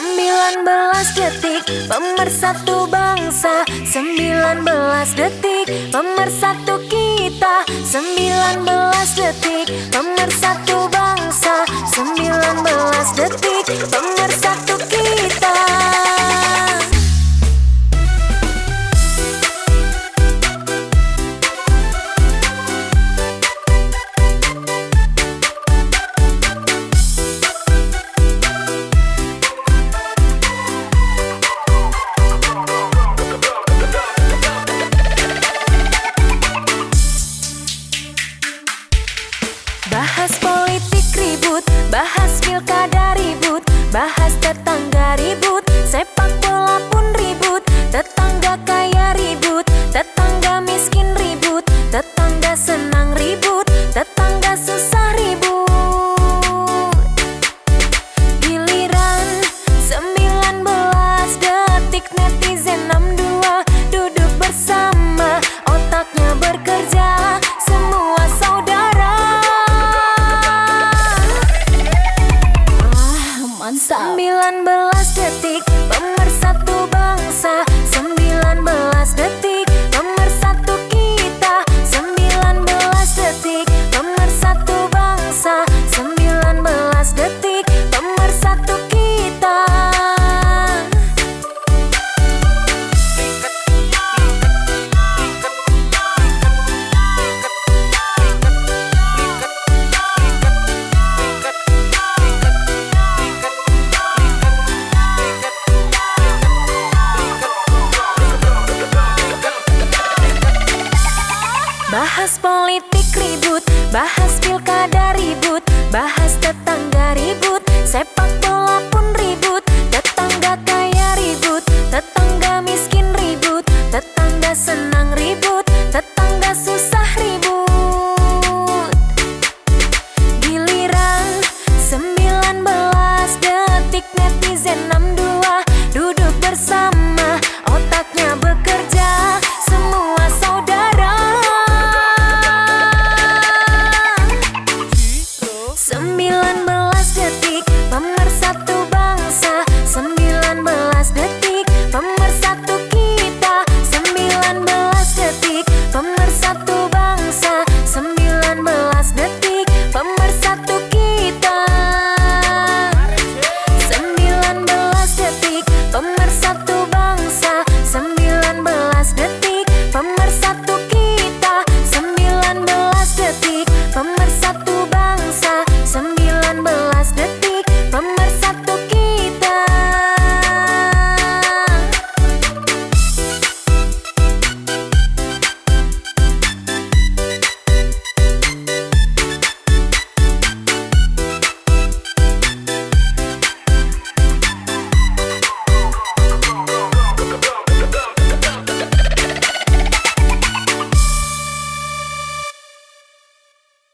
19 detik pemersatu bangsa. 19 detik pemersatu kita. 19 detik pemersatu bahas tetap. sick Bahas politik ribut, bahas pilkada ribut, bahas tetangga ribut, sepak bola pun ribut, tetangga kaya ribut, tetangga miskin ribut, tetangga senang ribut, tetangga susah ribut. Giliran 19 detik netizen